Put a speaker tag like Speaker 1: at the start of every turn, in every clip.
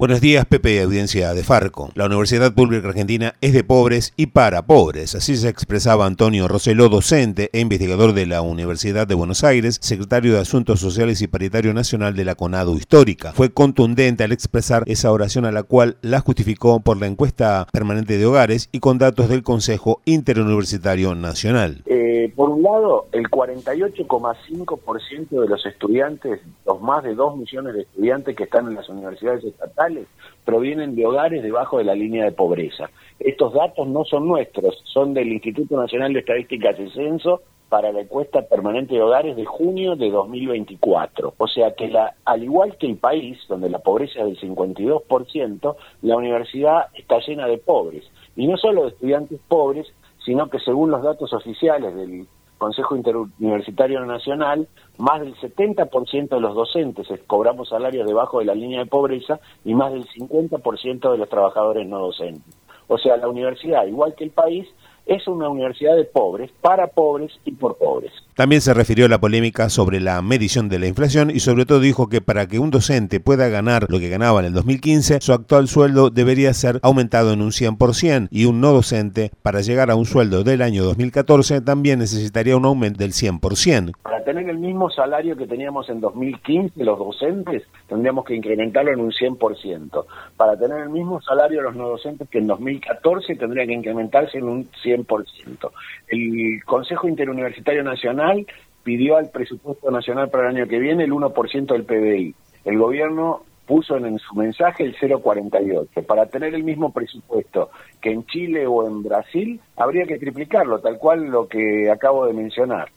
Speaker 1: Buenos días, Pepe, audiencia de Farco. La Universidad Pública Argentina es de pobres y para pobres. Así se expresaba Antonio Roseló, docente e investigador de la Universidad de Buenos Aires, secretario de Asuntos Sociales y Paritario Nacional de la CONADO Histórica. Fue contundente al expresar esa oración a la cual la justificó por la encuesta permanente de hogares y con datos del Consejo Interuniversitario Nacional.
Speaker 2: Eh, por un lado, el 48,5% de los estudiantes, los más de 2 millones de estudiantes que están en las universidades estatales, provienen de hogares debajo de la línea de pobreza. Estos datos no son nuestros, son del Instituto Nacional de Estadísticas y Censo para la encuesta permanente de hogares de junio de 2024. O sea que la, al igual que el país, donde la pobreza es del 52%, la universidad está llena de pobres. Y no solo de estudiantes pobres, sino que según los datos oficiales del Consejo Interuniversitario Nacional, más del 70% de los docentes cobramos salarios debajo de la línea de pobreza y más del 50% de los trabajadores no docentes. O sea, la universidad, igual que el país, es una universidad de pobres, para pobres y por pobres.
Speaker 1: También se refirió a la polémica sobre la medición de la inflación y sobre todo dijo que para que un docente pueda ganar lo que ganaba en el 2015, su actual sueldo debería ser aumentado en un 100% y un no docente para llegar a un sueldo del año 2014 también necesitaría un aumento del 100%.
Speaker 2: Para tener el mismo salario que teníamos en 2015 los docentes, tendríamos que incrementarlo en un 100%. Para tener el mismo salario los no docentes que en 2014 tendría que incrementarse en un 100%. El Consejo Interuniversitario Nacional pidió al presupuesto nacional para el año que viene el 1% del PBI. El gobierno puso en, su mensaje el 0,48. Para tener el mismo presupuesto que en Chile o en Brasil, habría que triplicarlo, tal cual lo que acabo de mencionar.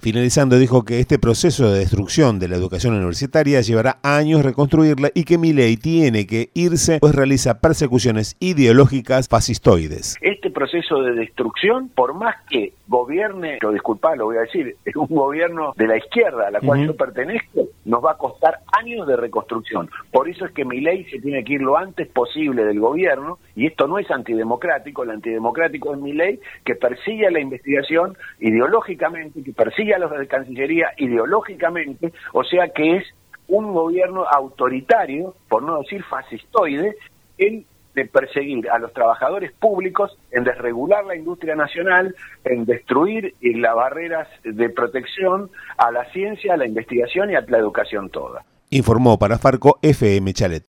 Speaker 1: Finalizando, dijo que este proceso de destrucción de la educación universitaria llevará años reconstruirla y que mi ley tiene que irse, pues realiza persecuciones ideológicas fascistoides.
Speaker 2: Este proceso de destrucción, por más que gobierne, lo disculpa, lo voy a decir, es un gobierno de la izquierda a la cual yo pertenezco, nos va a costar años de reconstrucción. Por eso es que mi ley se tiene que ir lo antes posible del gobierno, y esto no es antidemocrático, el antidemocrático es mi ley que persigue la investigación ideológicamente, que persigue a los de Cancillería ideológicamente, o sea que es un gobierno autoritario, por no decir fascistoide, en de perseguir a los trabajadores públicos, en desregular la industria nacional, en destruir las barreras de protección a la ciencia, a la investigación y a la educación toda.
Speaker 1: Informó para Farco FM Chalet.